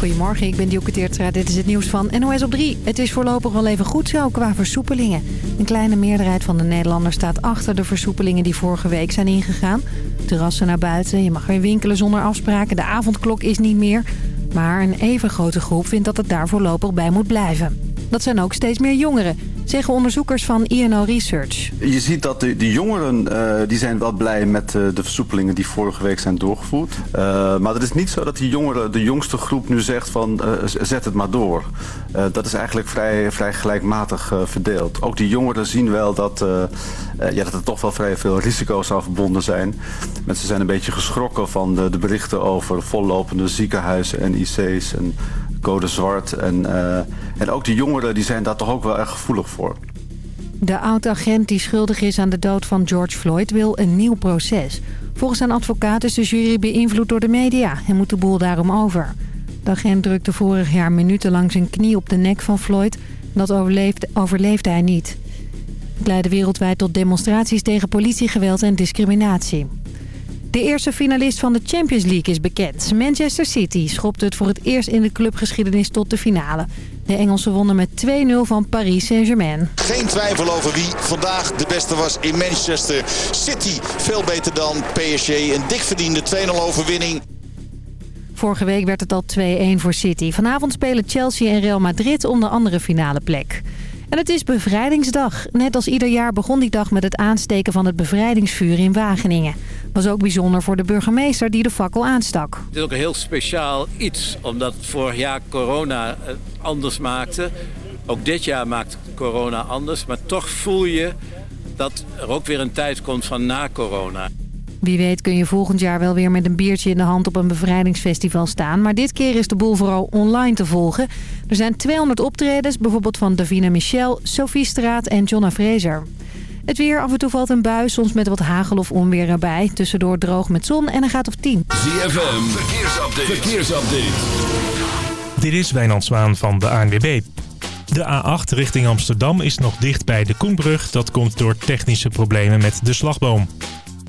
Goedemorgen, ik ben Dielke Teertstra. Dit is het nieuws van NOS op 3. Het is voorlopig wel even goed zo qua versoepelingen. Een kleine meerderheid van de Nederlanders staat achter de versoepelingen die vorige week zijn ingegaan. Terrassen naar buiten, je mag weer winkelen zonder afspraken, de avondklok is niet meer. Maar een even grote groep vindt dat het daar voorlopig bij moet blijven. Dat zijn ook steeds meer jongeren zeggen onderzoekers van INO Research. Je ziet dat de, de jongeren uh, die zijn wel blij met uh, de versoepelingen die vorige week zijn doorgevoerd. Uh, maar het is niet zo dat die jongeren, de jongste groep nu zegt van zet het maar door. dat is eigenlijk vrij, vrij gelijkmatig verdeeld. Ook die jongeren zien wel dat, ja, dat er toch wel vrij veel risico's aan verbonden zijn. Mensen zijn een beetje geschrokken van de, de berichten over vollopende ziekenhuizen en IC's en code zwart. En, uh, en ook de jongeren die zijn daar toch ook wel erg gevoelig voor. De oud-agent die schuldig is aan de dood van George Floyd wil een nieuw proces. Volgens zijn advocaat is de jury beïnvloed door de media en moet de boel daarom over. De agent drukte vorig jaar minutenlang zijn knie op de nek van Floyd. Dat overleefde, overleefde hij niet. Het leidde wereldwijd tot demonstraties tegen politiegeweld en discriminatie. De eerste finalist van de Champions League is bekend. Manchester City schopte het voor het eerst in de clubgeschiedenis tot de finale. De Engelsen wonnen met 2-0 van Paris Saint-Germain. Geen twijfel over wie vandaag de beste was in Manchester City. Veel beter dan PSG. Een dik verdiende 2-0 overwinning. Vorige week werd het al 2-1 voor City. Vanavond spelen Chelsea en Real Madrid om de andere finale plek. En het is bevrijdingsdag. Net als ieder jaar begon die dag met het aansteken van het bevrijdingsvuur in Wageningen. Was ook bijzonder voor de burgemeester die de fakkel aanstak. Het is ook een heel speciaal iets, omdat vorig jaar corona het anders maakte. Ook dit jaar maakt corona anders, maar toch voel je dat er ook weer een tijd komt van na corona. Wie weet kun je volgend jaar wel weer met een biertje in de hand op een bevrijdingsfestival staan. Maar dit keer is de boel vooral online te volgen. Er zijn 200 optredens, bijvoorbeeld van Davina Michel, Sophie Straat en Jonna Fraser. Het weer, af en toe valt een bui, soms met wat hagel of onweer erbij. Tussendoor droog met zon en een gaat of 10. ZFM, verkeersupdate. verkeersupdate. Dit is Wijnand Zwaan van de ANWB. De A8 richting Amsterdam is nog dicht bij de Koenbrug. Dat komt door technische problemen met de slagboom.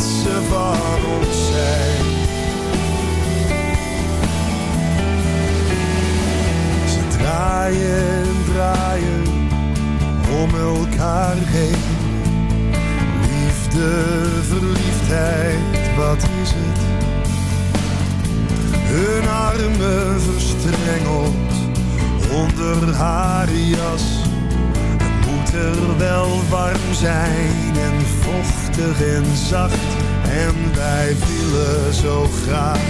ze van ons zijn. Ze draaien, draaien om elkaar heen. Liefde, verliefdheid, wat is het? Hun armen verstrengeld onder haar jas. Het moet er wel warm zijn en vocht en zacht. En wij vielen zo graag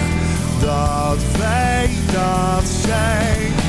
dat wij dat zijn.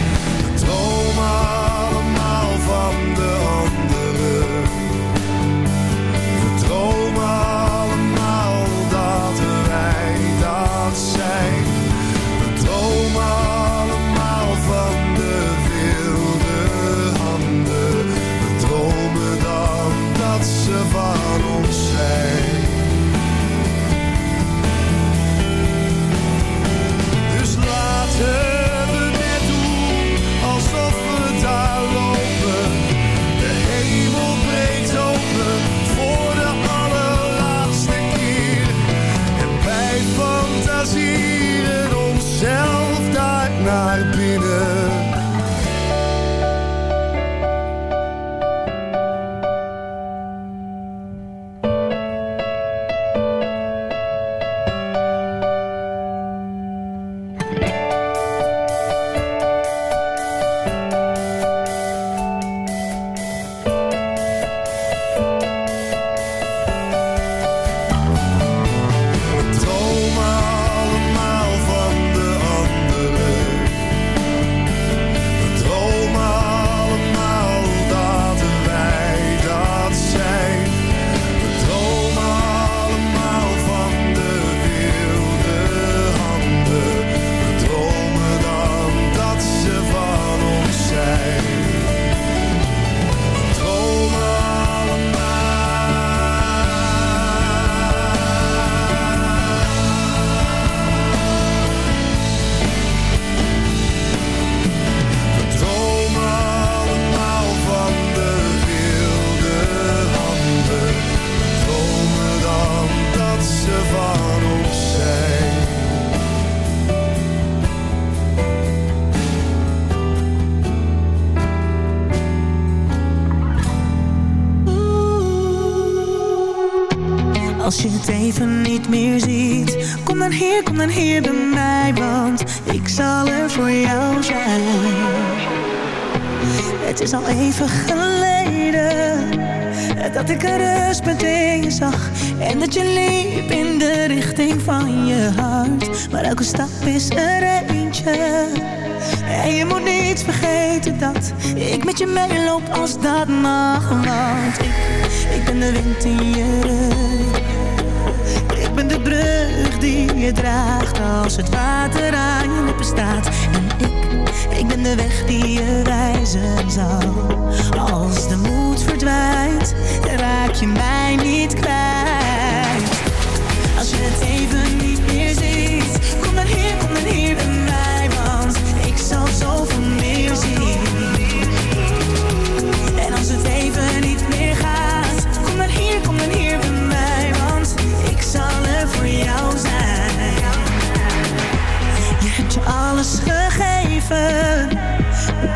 En dat je liep in de richting van je hart Maar elke stap is er eentje en je moet niet vergeten dat ik met je meeloop als dat mag. Want ik, ik ben de wind in je rug. Ik ben de brug die je draagt als het water aan je lippen staat. En ik, ik ben de weg die je wijzen zal. Als de moed verdwijnt, raak je mij niet kwijt. Zal zoveel meer zien. En als het even niet meer gaat, kom dan hier, kom dan hier bij mij, want ik zal er voor jou zijn. Je hebt je alles gegeven,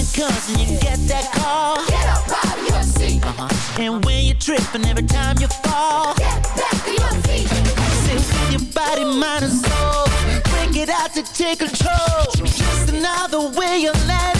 When comes and you get that call. Get up out of your seat. Uh-huh. And when you trip and every time you fall. Get back to your feet. With your body, mind and soul. Bring it out to take control. Just another way of letting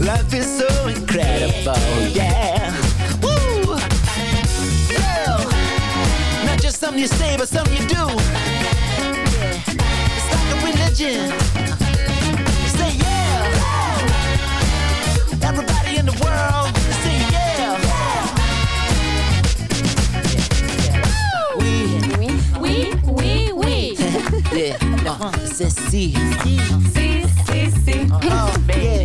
Life is so incredible. Yeah. Woo. Yeah. Not just something you say, but something you do. It's like a religion. Say yeah. Everybody in the world, say yeah. Yeah, uh-huh. c'est si. Si, si, si. Oh, yeah,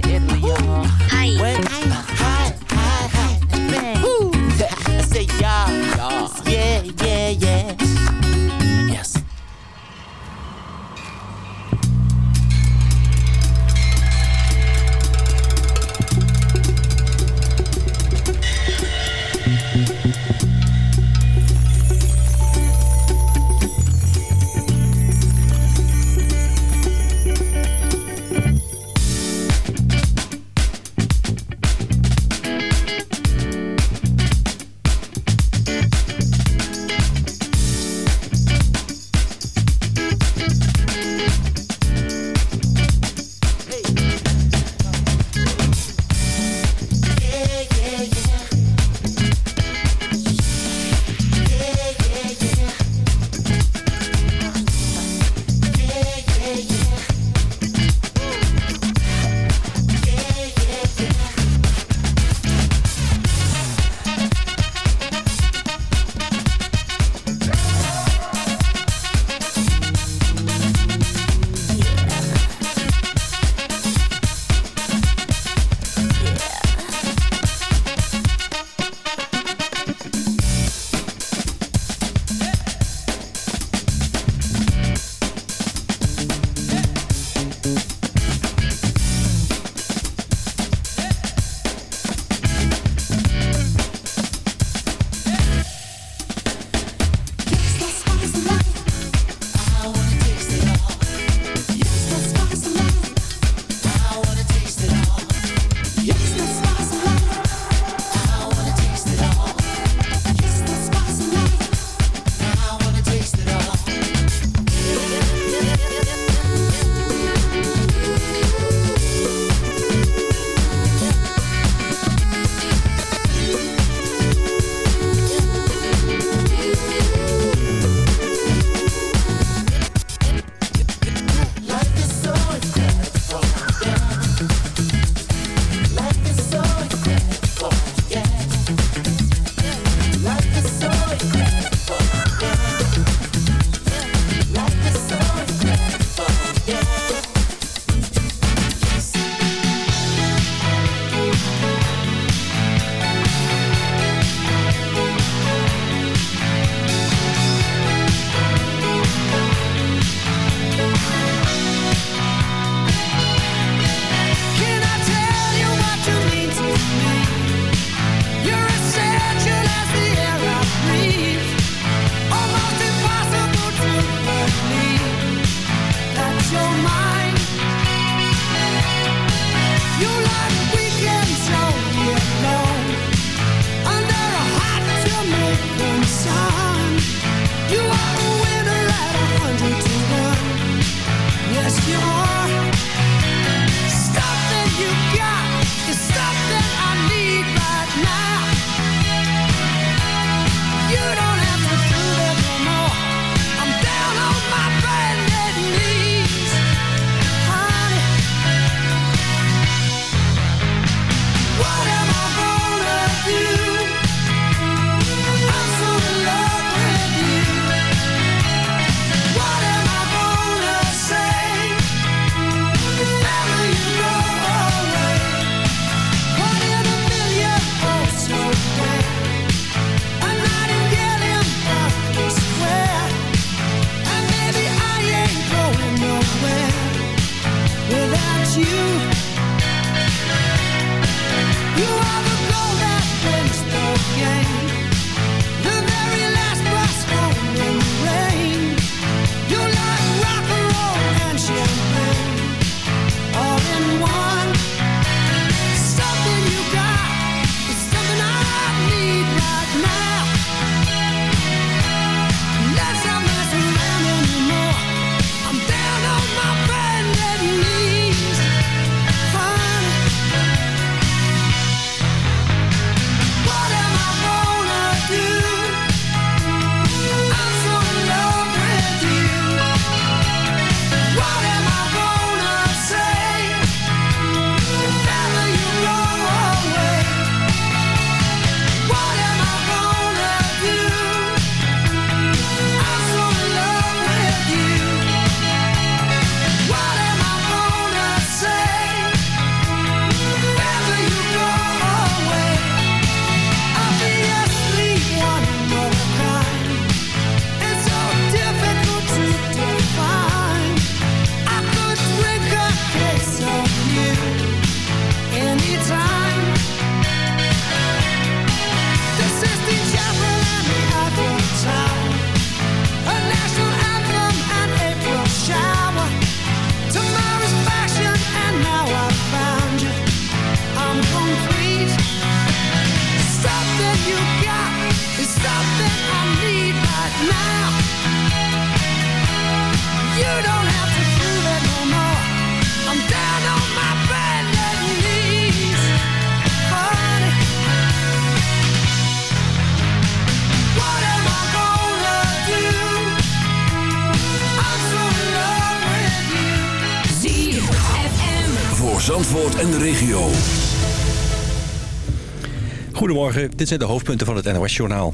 dit zijn de hoofdpunten van het NOS-journaal.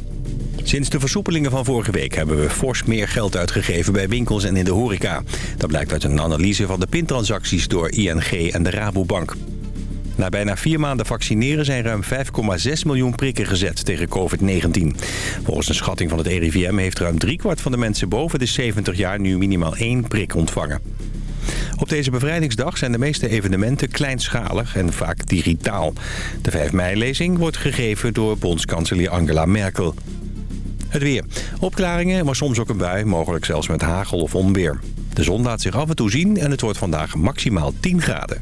Sinds de versoepelingen van vorige week hebben we fors meer geld uitgegeven bij winkels en in de horeca. Dat blijkt uit een analyse van de pintransacties door ING en de Rabobank. Na bijna vier maanden vaccineren zijn ruim 5,6 miljoen prikken gezet tegen COVID-19. Volgens een schatting van het RIVM heeft ruim driekwart van de mensen boven de 70 jaar nu minimaal één prik ontvangen. Op deze bevrijdingsdag zijn de meeste evenementen kleinschalig en vaak digitaal. De 5 mei-lezing wordt gegeven door bondskanselier Angela Merkel. Het weer. Opklaringen, maar soms ook een bui, mogelijk zelfs met hagel of onweer. De zon laat zich af en toe zien en het wordt vandaag maximaal 10 graden.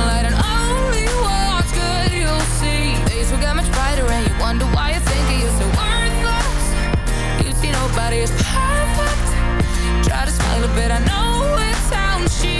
Try to shine light on only what's good. You'll see days will get much brighter, and you wonder why you think you're so worthless. You see nobody is perfect. Try to smile a bit. I know it sounds cheesy,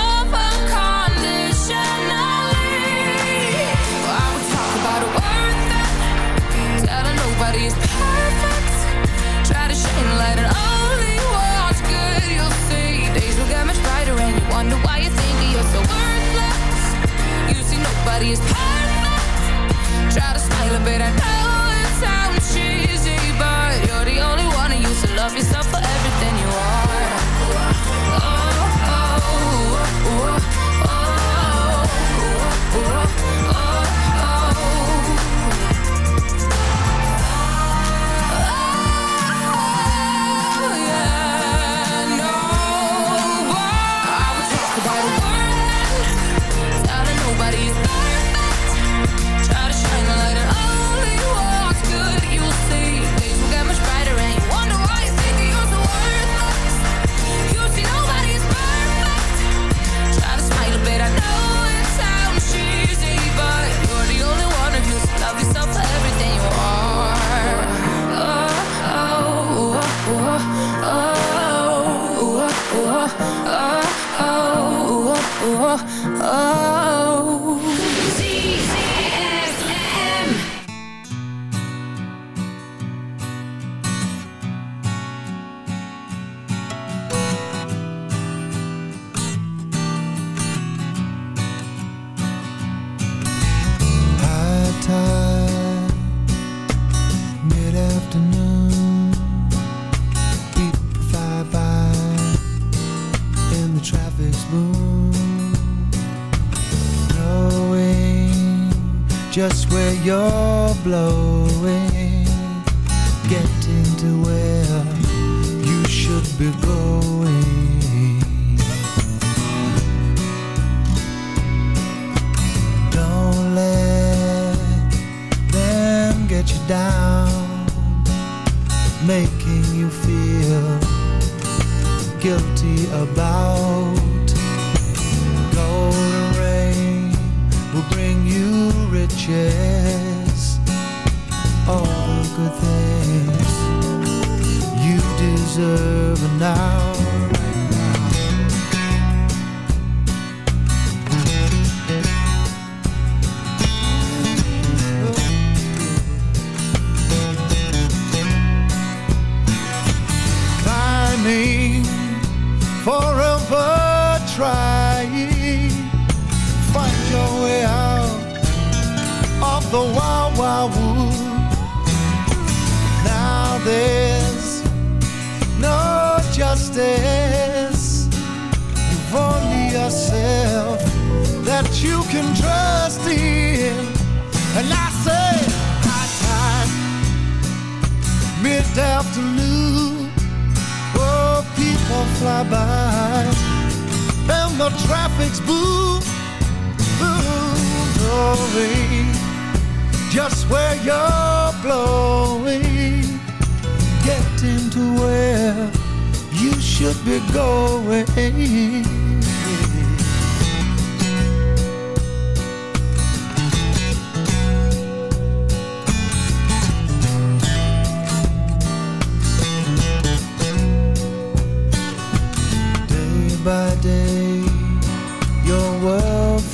blowing, getting to where you should be going.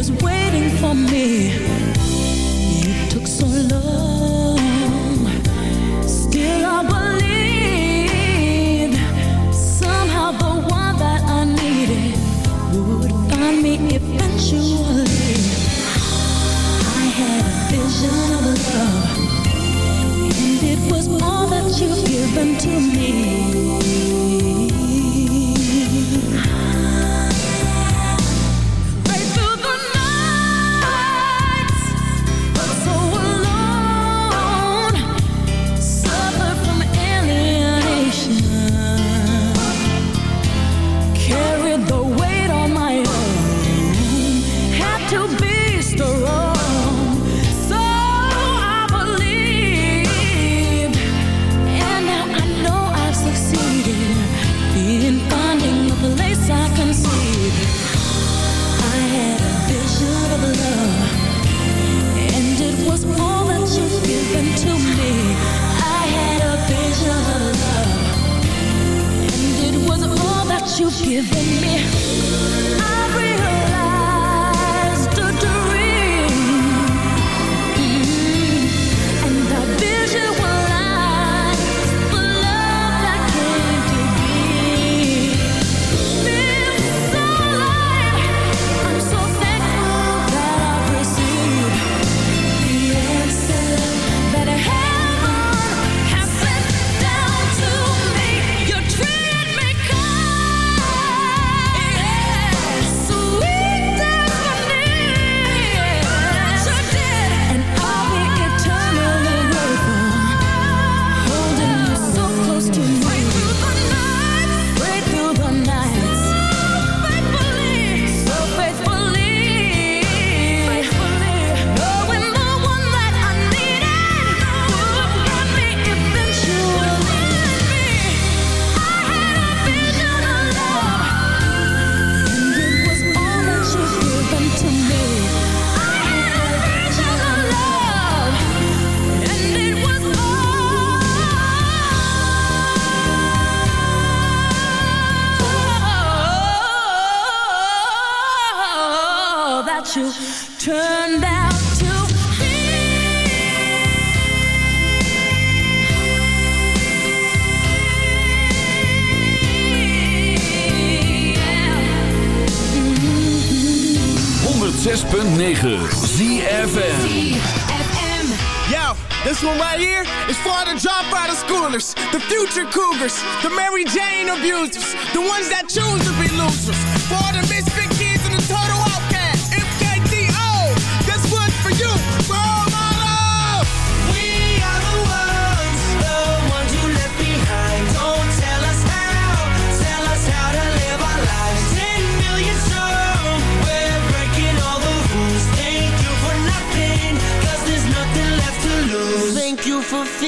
was waiting for me. You took so long. Still, I believe somehow the one that I needed would find me eventually. I had a vision of love, and it was all that you've given to me. what you turned out to ZFM. Yo, this one right here is for the dropout of schoolers, the future cougars, the Mary Jane abusers, the ones that choose to be losers, for the misfit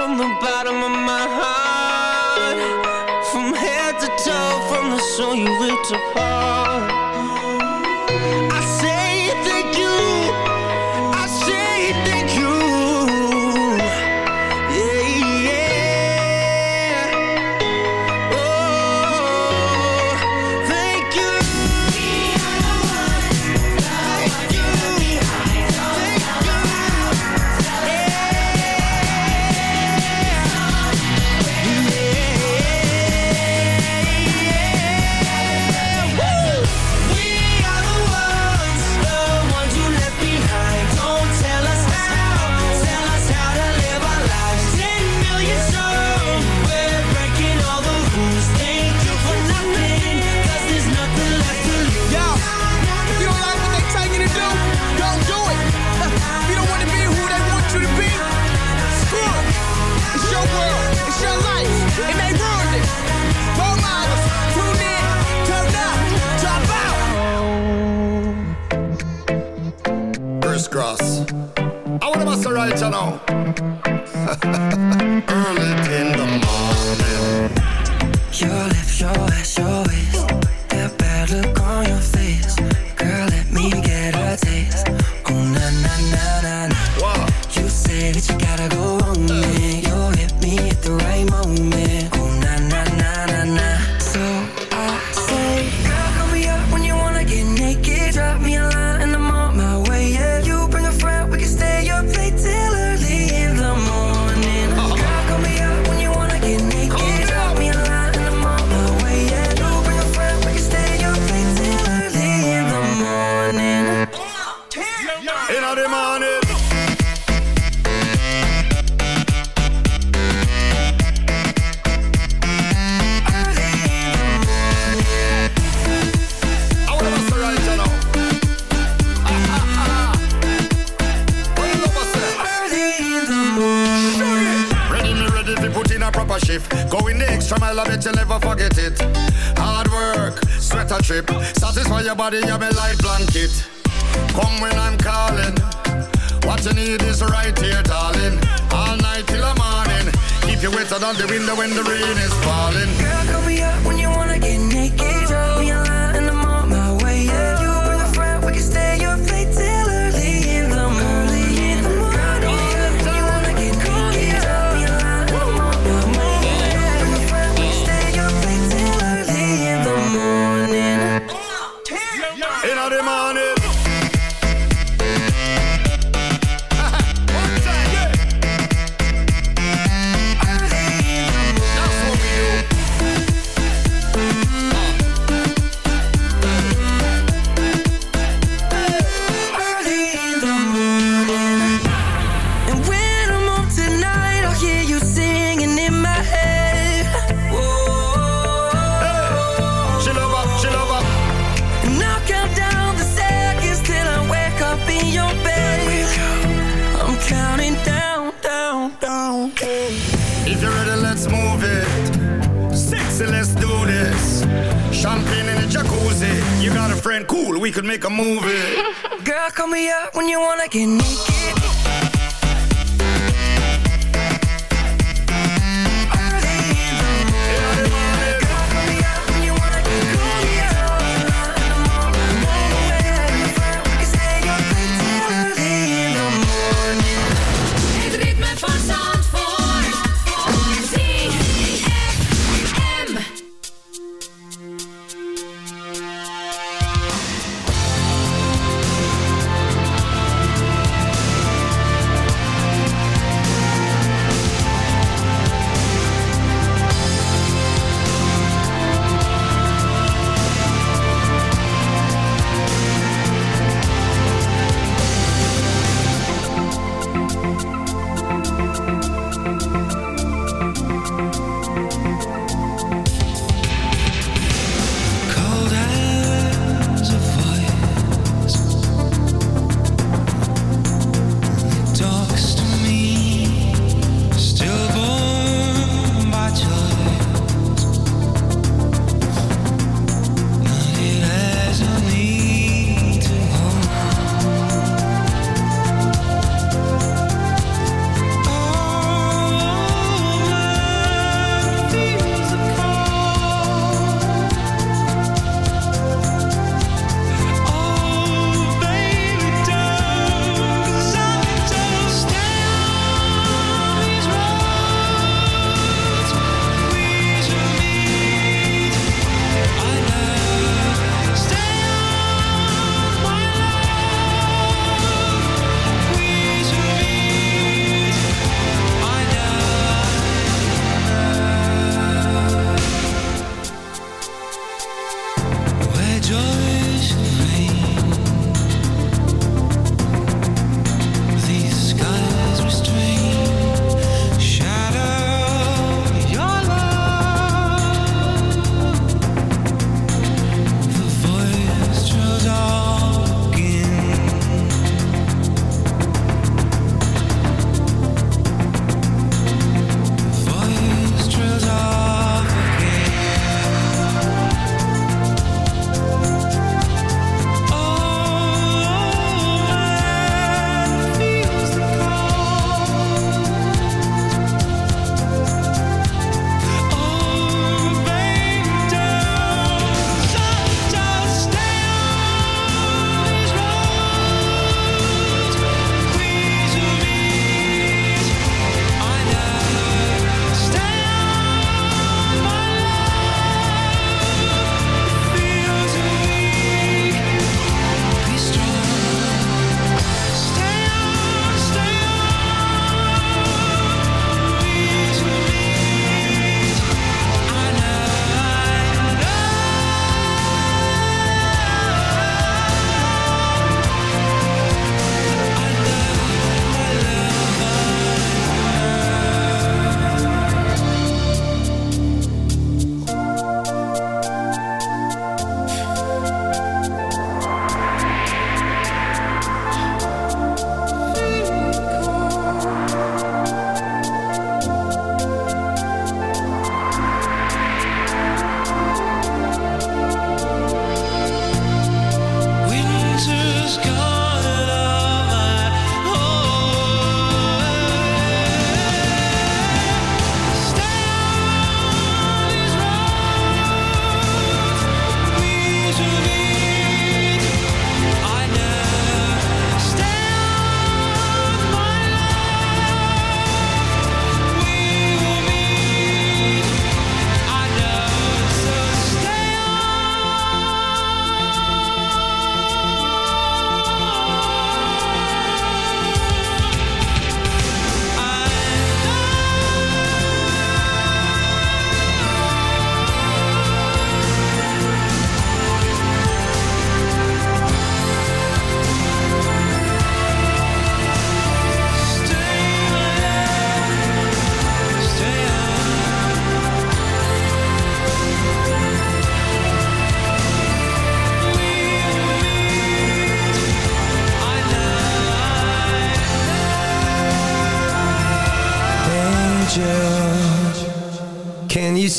from the bottom of my heart. Crisscross. I want to must right you know. Early in the morning. Your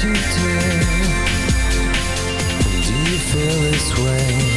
to do? You feel this way?